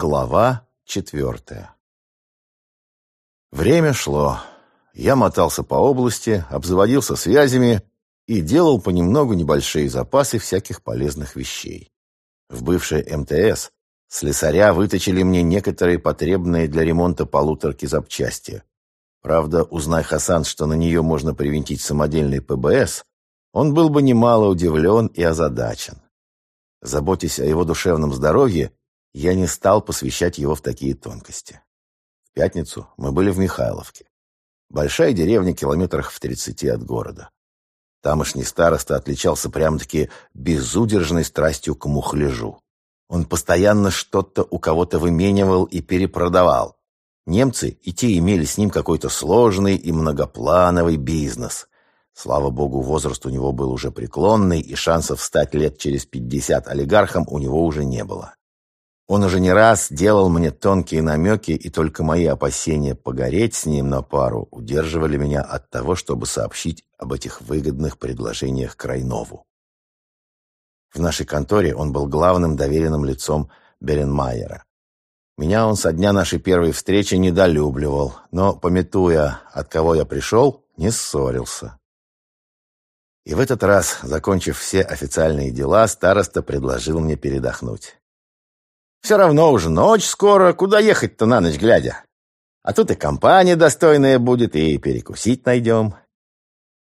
Глава четвертая Время шло. Я мотался по области, обзаводился связями и делал понемногу небольшие запасы всяких полезных вещей. В бывшей МТС слесаря выточили мне некоторые потребные для ремонта полуторки запчасти. Правда, узнай Хасан, что на нее можно привинтить самодельный ПБС, он был бы немало удивлен и озадачен. Заботясь о его душевном здоровье, я не стал посвящать его в такие тонкости. В пятницу мы были в Михайловке. Большая деревня километрах в тридцати от города. Тамошний староста отличался прям-таки безудержной страстью к мухляжу. Он постоянно что-то у кого-то выменивал и перепродавал. Немцы и те имели с ним какой-то сложный и многоплановый бизнес. Слава богу, возраст у него был уже преклонный, и шансов стать лет через пятьдесят олигархом у него уже не было. Он уже не раз делал мне тонкие намеки, и только мои опасения погореть с ним на пару удерживали меня от того, чтобы сообщить об этих выгодных предложениях Крайнову. В нашей конторе он был главным доверенным лицом Беренмайера. Меня он со дня нашей первой встречи недолюбливал, но, пометуя, от кого я пришел, не ссорился. И в этот раз, закончив все официальные дела, староста предложил мне передохнуть. Все равно уже ночь скоро, куда ехать-то на ночь глядя? А тут и компания достойная будет, и перекусить найдем.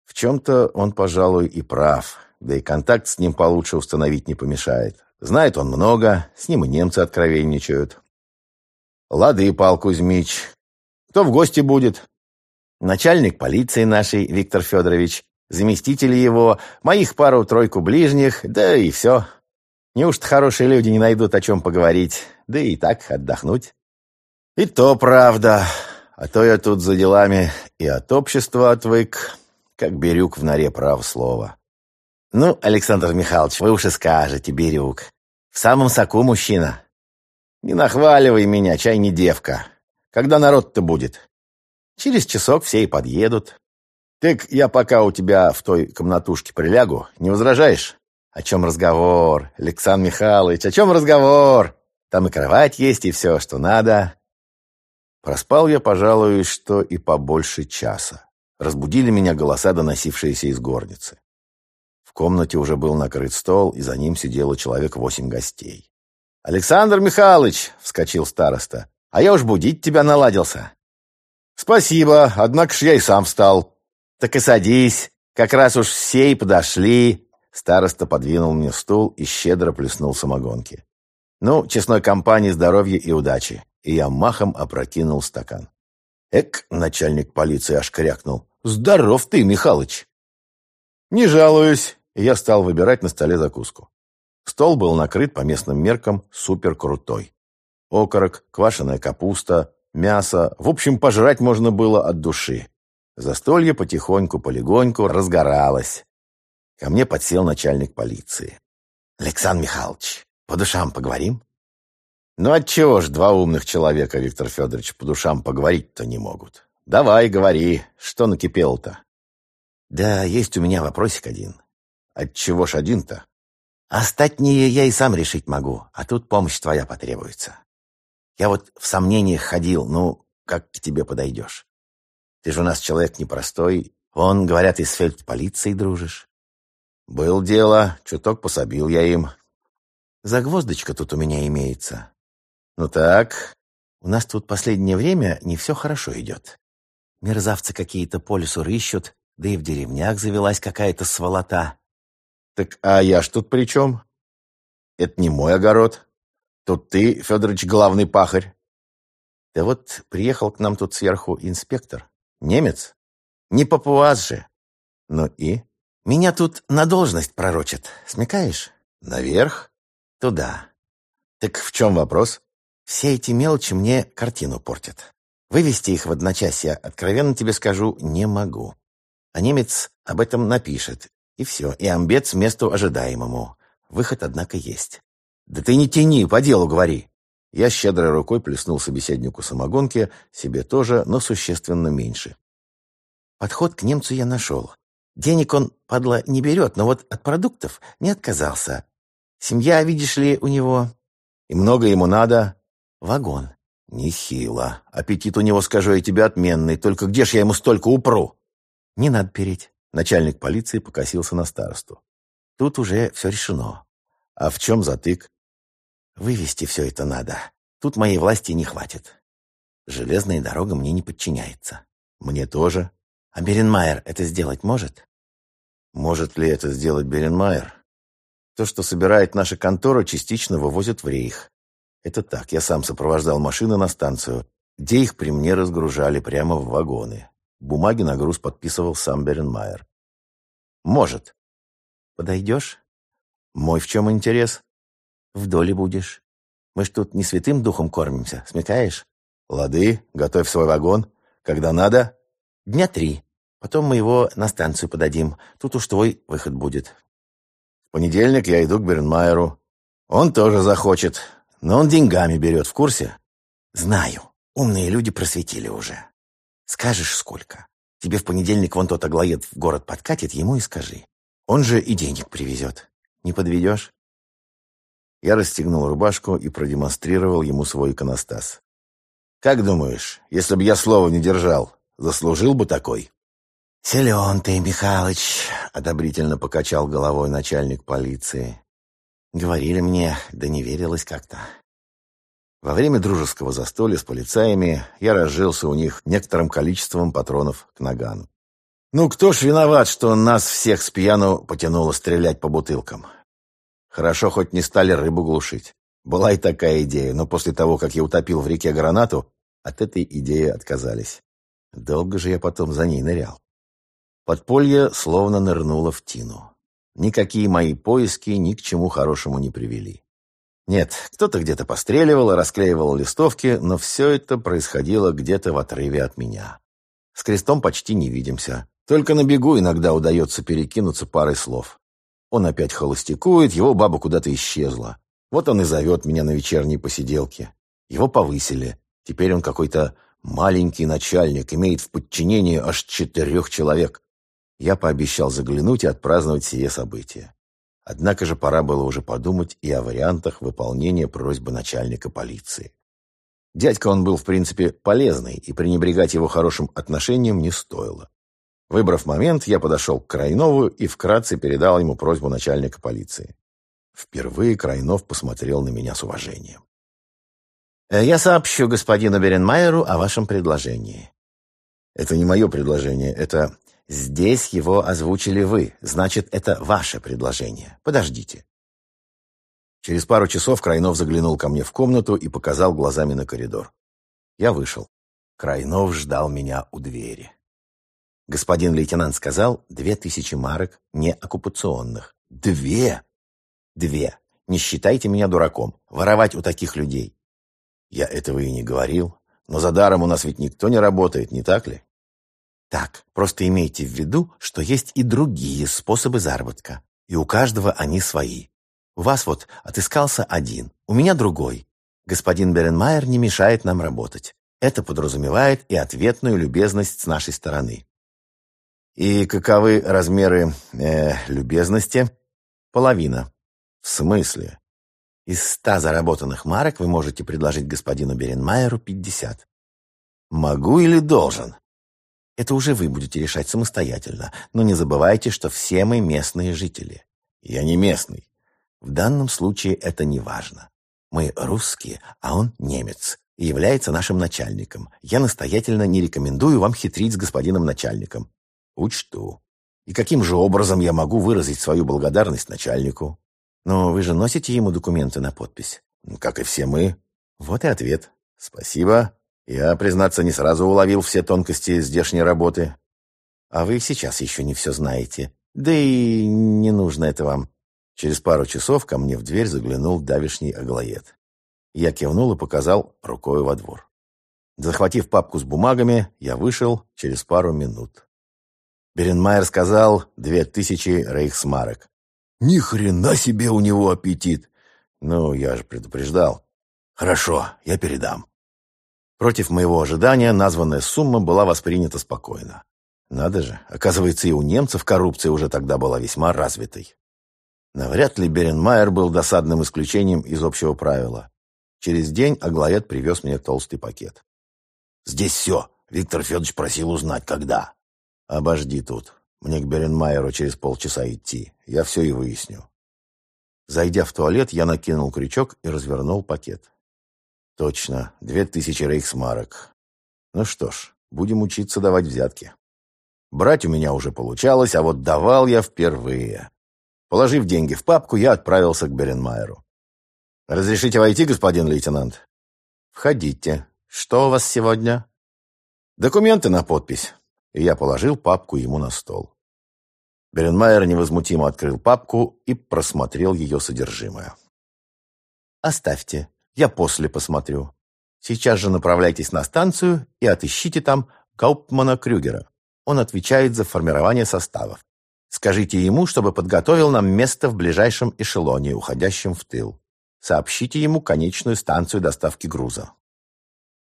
В чем-то он, пожалуй, и прав, да и контакт с ним получше установить не помешает. Знает он много, с ним и немцы откровенничают. Лады, Пал Кузьмич. Кто в гости будет? Начальник полиции нашей, Виктор Федорович, заместители его, моих пару-тройку ближних, да и все. Неужто хорошие люди не найдут о чем поговорить, да и так отдохнуть? И то правда. А то я тут за делами и от общества отвык, как Бирюк в норе прав слова. Ну, Александр Михайлович, вы уж и скажете, Бирюк. В самом соку мужчина. Не нахваливай меня, чай не девка. Когда народ-то будет? Через часок все и подъедут. Так я пока у тебя в той комнатушке прилягу, не возражаешь? О чем разговор, Александр Михайлович, о чем разговор? Там и кровать есть, и все, что надо. Проспал я, пожалуй, что и побольше часа. Разбудили меня голоса, доносившиеся из горницы. В комнате уже был накрыт стол, и за ним сидело человек восемь гостей. «Александр Михайлович!» — вскочил староста. «А я уж будить тебя наладился». «Спасибо, однако ж я и сам встал». «Так и садись, как раз уж все и подошли. Староста подвинул мне стул и щедро плеснул самогонки. Ну, честной компании здоровья и удачи. И я махом опрокинул стакан. Эк, начальник полиции аж крякнул. Здоров ты, Михалыч. Не жалуюсь. я стал выбирать на столе закуску. Стол был накрыт по местным меркам супер крутой. Окорок, квашеная капуста, мясо. В общем, пожрать можно было от души. Застолье потихоньку-полегоньку разгоралось. Ко мне подсел начальник полиции. «Александр Михайлович, по душам поговорим?» «Ну отчего ж два умных человека, Виктор Федорович, по душам поговорить-то не могут? Давай, говори, что накипело-то?» «Да есть у меня вопросик один». «Отчего ж один-то?» «Остатнее я и сам решить могу, а тут помощь твоя потребуется. Я вот в сомнениях ходил, ну, как к тебе подойдешь? Ты же у нас человек непростой, он, говорят, из фельдполиции дружишь. «Был дело, чуток пособил я им». «Загвоздочка тут у меня имеется». «Ну так?» «У нас тут последнее время не все хорошо идет. Мерзавцы какие-то по лесу рыщут, да и в деревнях завелась какая-то сволота». «Так а я ж тут при чем?» «Это не мой огород. Тут ты, Федорович, главный пахарь». «Да вот приехал к нам тут сверху инспектор. Немец? Не папуаз же. Ну и?» Меня тут на должность пророчат. Смекаешь? Наверх? Туда. Так в чем вопрос? Все эти мелочи мне картину портят. Вывести их в одночасье, откровенно тебе скажу, не могу. А немец об этом напишет. И все. И амбец месту ожидаемому. Выход, однако, есть. Да ты не тяни, по делу говори. Я щедрой рукой плеснул собеседнику самогонки, себе тоже, но существенно меньше. Подход к немцу я нашел. Денег он, падла, не берет, но вот от продуктов не отказался. Семья, видишь ли, у него. И много ему надо. Вагон. Нехило. Аппетит у него, скажу я тебе, отменный. Только где ж я ему столько упру? Не надо переть. Начальник полиции покосился на старосту. Тут уже все решено. А в чем затык? Вывести все это надо. Тут моей власти не хватит. Железная дорога мне не подчиняется. Мне тоже. А Беренмайер это сделать может? Может ли это сделать Беренмайер? То, что собирает наша контора, частично вывозят в рейх. Это так, я сам сопровождал машины на станцию, где их при мне разгружали прямо в вагоны. Бумаги на груз подписывал сам Беренмайер. Может. Подойдешь? Мой в чем интерес? В доле будешь. Мы ж тут не святым духом кормимся, смекаешь? Лады, готовь свой вагон. Когда надо? Дня три. Потом мы его на станцию подадим. Тут уж твой выход будет. В понедельник я иду к Бернмайеру. Он тоже захочет, но он деньгами берет, в курсе? Знаю. Умные люди просветили уже. Скажешь, сколько. Тебе в понедельник вон тот аглоед в город подкатит, ему и скажи. Он же и денег привезет. Не подведешь? Я расстегнул рубашку и продемонстрировал ему свой иконостас. «Как думаешь, если бы я слова не держал, заслужил бы такой?» «Силен ты, Михалыч», — одобрительно покачал головой начальник полиции. «Говорили мне, да не верилось как-то». Во время дружеского застолья с полицаями я разжился у них некоторым количеством патронов к нагану. Ну, кто ж виноват, что нас всех с пьяну потянуло стрелять по бутылкам? Хорошо, хоть не стали рыбу глушить. Была и такая идея, но после того, как я утопил в реке гранату, от этой идеи отказались. Долго же я потом за ней нырял. Подполье словно нырнуло в тину. Никакие мои поиски ни к чему хорошему не привели. Нет, кто-то где-то постреливал расклеивал листовки, но все это происходило где-то в отрыве от меня. С крестом почти не видимся. Только на бегу иногда удается перекинуться парой слов. Он опять холостякует, его баба куда-то исчезла. Вот он и зовет меня на вечерние посиделки. Его повысили. Теперь он какой-то маленький начальник, имеет в подчинении аж четырех человек. Я пообещал заглянуть и отпраздновать сие событие. Однако же пора было уже подумать и о вариантах выполнения просьбы начальника полиции. Дядька он был, в принципе, полезный, и пренебрегать его хорошим отношением не стоило. Выбрав момент, я подошел к Крайнову и вкратце передал ему просьбу начальника полиции. Впервые Крайнов посмотрел на меня с уважением. «Э, «Я сообщу господину Беренмайеру о вашем предложении». «Это не мое предложение, это Здесь его озвучили вы, значит, это ваше предложение. Подождите. Через пару часов Крайнов заглянул ко мне в комнату и показал глазами на коридор. Я вышел. Крайнов ждал меня у двери. Господин лейтенант сказал, две тысячи марок не оккупационных. Две? Две. Не считайте меня дураком. Воровать у таких людей. Я этого и не говорил. Но за даром у нас ведь никто не работает, не так ли? Так, просто имейте в виду, что есть и другие способы заработка, и у каждого они свои. У вас вот отыскался один, у меня другой. Господин Беренмайер не мешает нам работать. Это подразумевает и ответную любезность с нашей стороны. И каковы размеры э, любезности? Половина. В смысле? Из ста заработанных марок вы можете предложить господину Беренмайеру пятьдесят. Могу или должен? Это уже вы будете решать самостоятельно, но не забывайте, что все мы местные жители. Я не местный. В данном случае это не важно. Мы русские, а он немец и является нашим начальником. Я настоятельно не рекомендую вам хитрить с господином начальником. Учту. И каким же образом я могу выразить свою благодарность начальнику? Но вы же носите ему документы на подпись. Как и все мы. Вот и ответ. Спасибо. Я, признаться, не сразу уловил все тонкости здешней работы. А вы сейчас еще не все знаете. Да и не нужно это вам. Через пару часов ко мне в дверь заглянул давишний аглоед. Я кивнул и показал рукой во двор. Захватив папку с бумагами, я вышел через пару минут. Беренмайер сказал две тысячи рейхсмарок. Ни хрена себе у него аппетит! Ну, я же предупреждал. Хорошо, я передам. Против моего ожидания названная сумма была воспринята спокойно. Надо же, оказывается, и у немцев коррупция уже тогда была весьма развитой. Навряд ли Беренмайер был досадным исключением из общего правила. Через день Аглоед привез мне толстый пакет. «Здесь все. Виктор Федорович просил узнать, когда». «Обожди тут. Мне к Беренмайеру через полчаса идти. Я все и выясню». Зайдя в туалет, я накинул крючок и развернул пакет. Точно, две тысячи рейхсмарок. Ну что ж, будем учиться давать взятки. Брать у меня уже получалось, а вот давал я впервые. Положив деньги в папку, я отправился к Беренмайеру. «Разрешите войти, господин лейтенант?» «Входите. Что у вас сегодня?» «Документы на подпись». И я положил папку ему на стол. Беренмайер невозмутимо открыл папку и просмотрел ее содержимое. «Оставьте. Я после посмотрю. Сейчас же направляйтесь на станцию и отыщите там Гауптмана Крюгера. Он отвечает за формирование составов. Скажите ему, чтобы подготовил нам место в ближайшем эшелоне, уходящем в тыл. Сообщите ему конечную станцию доставки груза.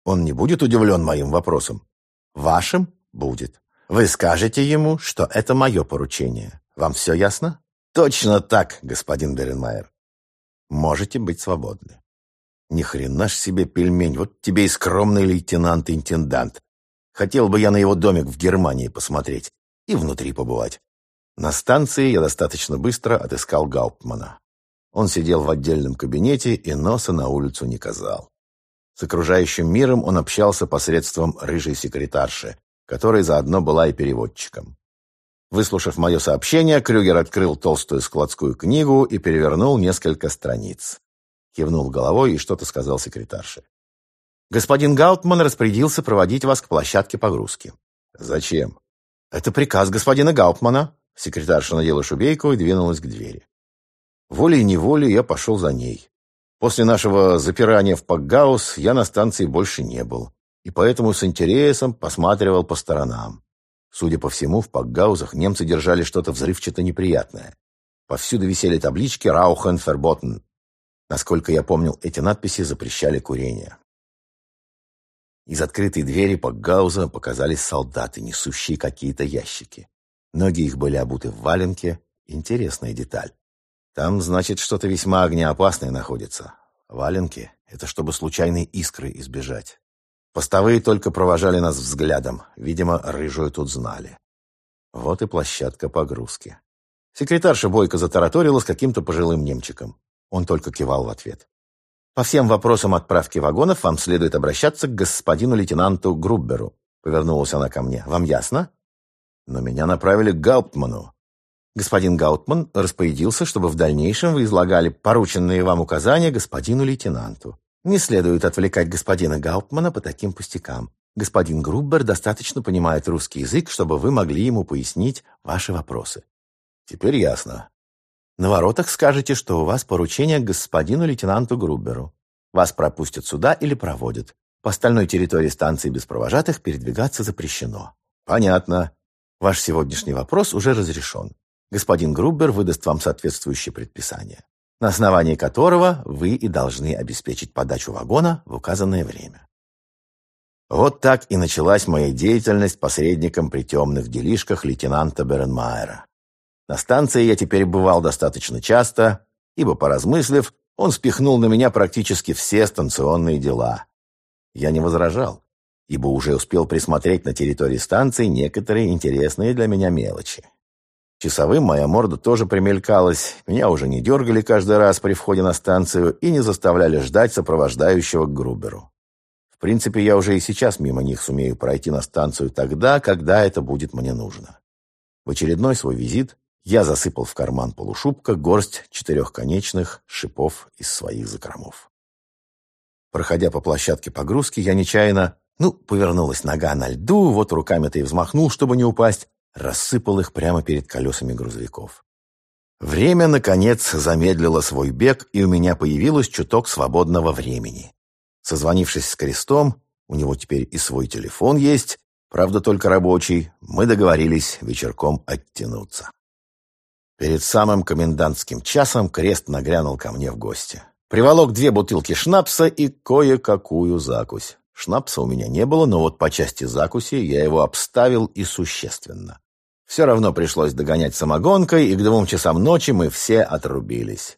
Он не будет удивлен моим вопросом. Вашим будет. Вы скажете ему, что это мое поручение. Вам все ясно? Точно так, господин Беренмайер. Можете быть свободны. Ни хрена ж себе пельмень, вот тебе и скромный лейтенант-интендант. Хотел бы я на его домик в Германии посмотреть и внутри побывать. На станции я достаточно быстро отыскал Гауптмана. Он сидел в отдельном кабинете и носа на улицу не казал. С окружающим миром он общался посредством рыжей секретарши, которая заодно была и переводчиком. Выслушав мое сообщение, Крюгер открыл толстую складскую книгу и перевернул несколько страниц. Кивнул головой и что-то сказал секретарше. «Господин Гаутман распорядился проводить вас к площадке погрузки». «Зачем?» «Это приказ господина Гаутмана». Секретарша надела шубейку и двинулась к двери. Волей-неволей я пошел за ней. После нашего запирания в Пакгаус я на станции больше не был, и поэтому с интересом посматривал по сторонам. Судя по всему, в Пакгаузах немцы держали что-то взрывчато неприятное. Повсюду висели таблички «Раухен Ферботен». Насколько я помнил, эти надписи запрещали курение. Из открытой двери Пакгауза показались солдаты, несущие какие-то ящики. Ноги их были обуты в валенке. Интересная деталь. Там, значит, что-то весьма огнеопасное находится. Валенки — это чтобы случайной искры избежать. Постовые только провожали нас взглядом. Видимо, рыжую тут знали. Вот и площадка погрузки. Секретарша Бойко затараторила с каким-то пожилым немчиком. Он только кивал в ответ. По всем вопросам отправки вагонов вам следует обращаться к господину лейтенанту Грубберу. Повернулась она ко мне. Вам ясно? Но меня направили к Гауптману. Господин Гаутман распорядился, чтобы в дальнейшем вы излагали порученные вам указания господину лейтенанту. Не следует отвлекать господина Гауптмана по таким пустякам. Господин Груббер достаточно понимает русский язык, чтобы вы могли ему пояснить ваши вопросы. Теперь ясно. На воротах скажете, что у вас поручение к господину лейтенанту Груберу. Вас пропустят сюда или проводят. По остальной территории станции без провожатых передвигаться запрещено. Понятно. Ваш сегодняшний вопрос уже разрешен. Господин Грубер выдаст вам соответствующее предписание, на основании которого вы и должны обеспечить подачу вагона в указанное время. Вот так и началась моя деятельность посредником при темных делишках лейтенанта Беренмайера. На станции я теперь бывал достаточно часто, ибо, поразмыслив, он спихнул на меня практически все станционные дела. Я не возражал, ибо уже успел присмотреть на территории станции некоторые интересные для меня мелочи. Часовым моя морда тоже примелькалась, меня уже не дергали каждый раз при входе на станцию и не заставляли ждать сопровождающего к Груберу. В принципе, я уже и сейчас мимо них сумею пройти на станцию тогда, когда это будет мне нужно. В очередной свой визит я засыпал в карман полушубка горсть четырехконечных шипов из своих закромов. Проходя по площадке погрузки, я нечаянно, ну, повернулась нога на льду, вот руками-то и взмахнул, чтобы не упасть, рассыпал их прямо перед колесами грузовиков. Время, наконец, замедлило свой бег, и у меня появилось чуток свободного времени. Созвонившись с Крестом, у него теперь и свой телефон есть, правда, только рабочий, мы договорились вечерком оттянуться. Перед самым комендантским часом Крест нагрянул ко мне в гости. Приволок две бутылки шнапса и кое-какую закусь. Шнапса у меня не было, но вот по части закуси я его обставил и существенно. Все равно пришлось догонять самогонкой, и к двум часам ночи мы все отрубились.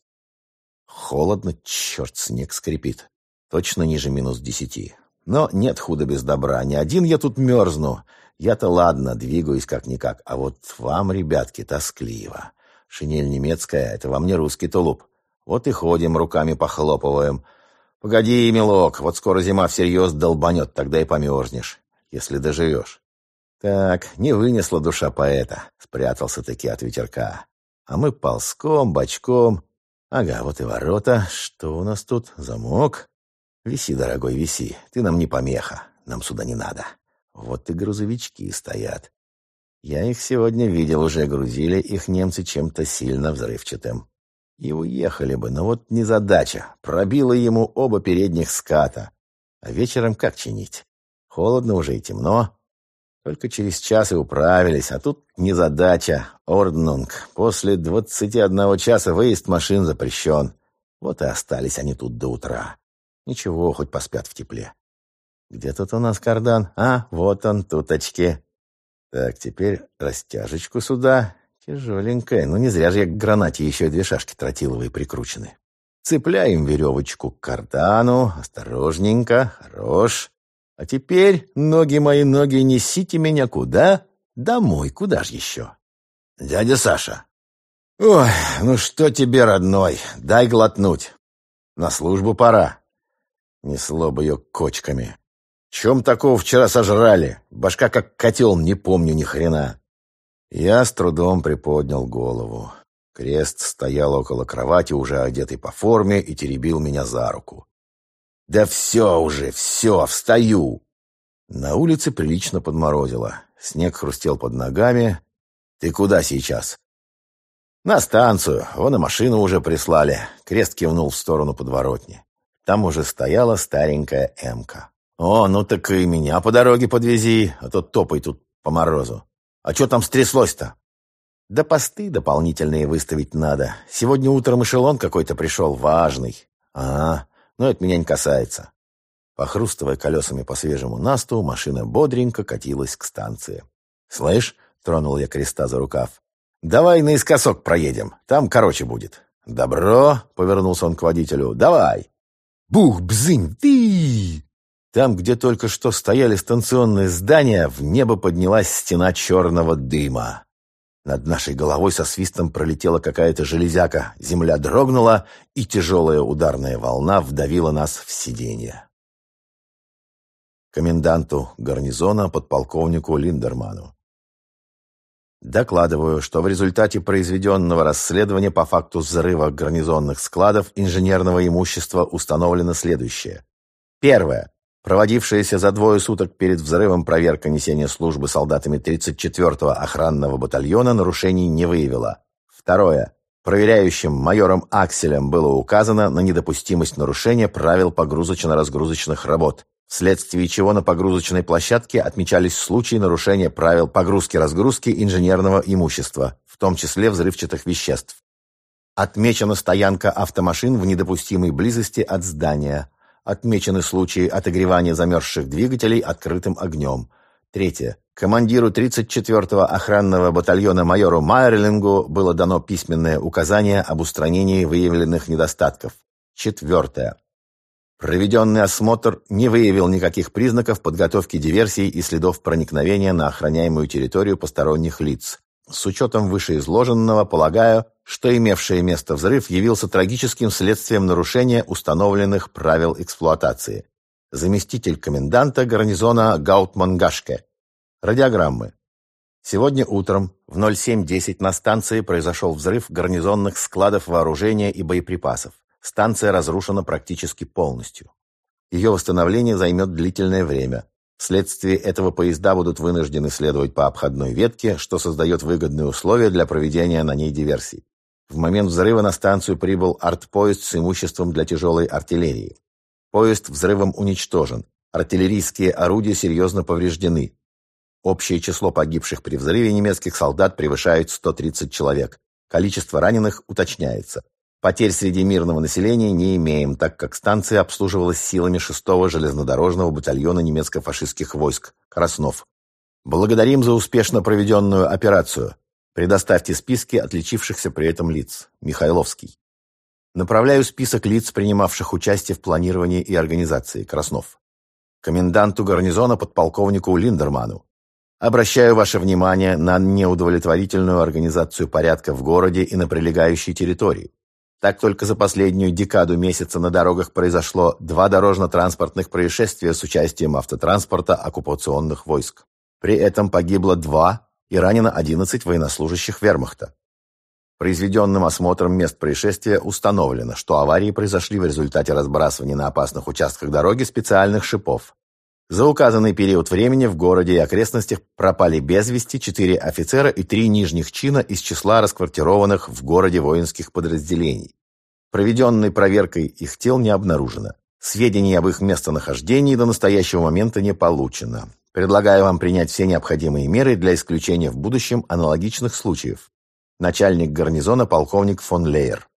Холодно, черт, снег скрипит. Точно ниже минус десяти. Но нет худа без добра. Не один я тут мерзну. Я-то ладно, двигаюсь как-никак. А вот вам, ребятки, тоскливо. Шинель немецкая — это вам не русский тулуп. Вот и ходим, руками похлопываем. Погоди, милок, вот скоро зима всерьез долбанет, тогда и померзнешь, если доживешь. Так, не вынесла душа поэта, спрятался-таки от ветерка. А мы ползком, бочком. Ага, вот и ворота. Что у нас тут? Замок. Виси, дорогой, виси. Ты нам не помеха. Нам сюда не надо. Вот и грузовички стоят. Я их сегодня видел, уже грузили их немцы чем-то сильно взрывчатым. И уехали бы, но вот незадача. Пробило ему оба передних ската. А вечером как чинить? Холодно уже и темно. Только через час и управились, а тут незадача. Орднунг. После двадцати одного часа выезд машин запрещен. Вот и остались они тут до утра. Ничего, хоть поспят в тепле. Где тут у нас кардан? А, вот он, туточки. Так, теперь растяжечку сюда. Тяжеленькая. Ну, не зря же я к гранате еще две шашки тротиловые прикручены. Цепляем веревочку к кардану. Осторожненько. Хорош. А теперь, ноги мои, ноги, несите меня куда? Домой. Куда ж еще? Дядя Саша. Ой, ну что тебе, родной, дай глотнуть. На службу пора. Несло бы ее кочками. Чем такого вчера сожрали? Башка как котел, не помню ни хрена. Я с трудом приподнял голову. Крест стоял около кровати, уже одетый по форме, и теребил меня за руку. «Да все уже, все, встаю!» На улице прилично подморозило. Снег хрустел под ногами. «Ты куда сейчас?» «На станцию. Вон и машину уже прислали». Крест кивнул в сторону подворотни. Там уже стояла старенькая «Эмка». «О, ну так и меня по дороге подвези, а то топай тут по морозу. А что там стряслось-то?» «Да посты дополнительные выставить надо. Сегодня утром эшелон какой-то пришел, важный. А, но это меня не касается». Похрустывая колесами по свежему насту, машина бодренько катилась к станции. «Слышь?» — тронул я креста за рукав. «Давай наискосок проедем, там короче будет». «Добро!» — повернулся он к водителю. «Давай!» «Бух, бзынь, ты!» Там, где только что стояли станционные здания, в небо поднялась стена черного дыма. Над нашей головой со свистом пролетела какая-то железяка, земля дрогнула, и тяжелая ударная волна вдавила нас в сиденье. Коменданту гарнизона подполковнику Линдерману. Докладываю, что в результате произведенного расследования по факту взрыва гарнизонных складов инженерного имущества установлено следующее. Первое. Проводившаяся за двое суток перед взрывом проверка несения службы солдатами 34-го охранного батальона нарушений не выявила. Второе. Проверяющим майором Акселем было указано на недопустимость нарушения правил погрузочно-разгрузочных работ, вследствие чего на погрузочной площадке отмечались случаи нарушения правил погрузки-разгрузки инженерного имущества, в том числе взрывчатых веществ. Отмечена стоянка автомашин в недопустимой близости от здания. Отмечены случаи отогревания замерзших двигателей открытым огнем. Третье. Командиру 34-го охранного батальона майору Майерлингу было дано письменное указание об устранении выявленных недостатков. Четвертое. Проведенный осмотр не выявил никаких признаков подготовки диверсий и следов проникновения на охраняемую территорию посторонних лиц. С учетом вышеизложенного, полагаю, что имевшее место взрыв явился трагическим следствием нарушения установленных правил эксплуатации. Заместитель коменданта гарнизона Гаутман Гашке. Радиограммы. Сегодня утром в 07.10 на станции произошел взрыв гарнизонных складов вооружения и боеприпасов. Станция разрушена практически полностью. Ее восстановление займет длительное время. Вследствие этого поезда будут вынуждены следовать по обходной ветке, что создает выгодные условия для проведения на ней диверсий. В момент взрыва на станцию прибыл артпоезд с имуществом для тяжелой артиллерии. Поезд взрывом уничтожен. Артиллерийские орудия серьезно повреждены. Общее число погибших при взрыве немецких солдат превышает 130 человек. Количество раненых уточняется. Потерь среди мирного населения не имеем, так как станция обслуживалась силами 6-го железнодорожного батальона немецко-фашистских войск «Краснов». Благодарим за успешно проведенную операцию. Предоставьте списки отличившихся при этом лиц. Михайловский. Направляю список лиц, принимавших участие в планировании и организации. Краснов. Коменданту гарнизона подполковнику Линдерману. Обращаю ваше внимание на неудовлетворительную организацию порядка в городе и на прилегающей территории. Так только за последнюю декаду месяца на дорогах произошло два дорожно-транспортных происшествия с участием автотранспорта оккупационных войск. При этом погибло два и ранено 11 военнослужащих вермахта. Произведенным осмотром мест происшествия установлено, что аварии произошли в результате разбрасывания на опасных участках дороги специальных шипов. За указанный период времени в городе и окрестностях пропали без вести четыре офицера и три нижних чина из числа расквартированных в городе воинских подразделений. Проведенной проверкой их тел не обнаружено. Сведений об их местонахождении до настоящего момента не получено. Предлагаю вам принять все необходимые меры для исключения в будущем аналогичных случаев. Начальник гарнизона полковник фон Лейер.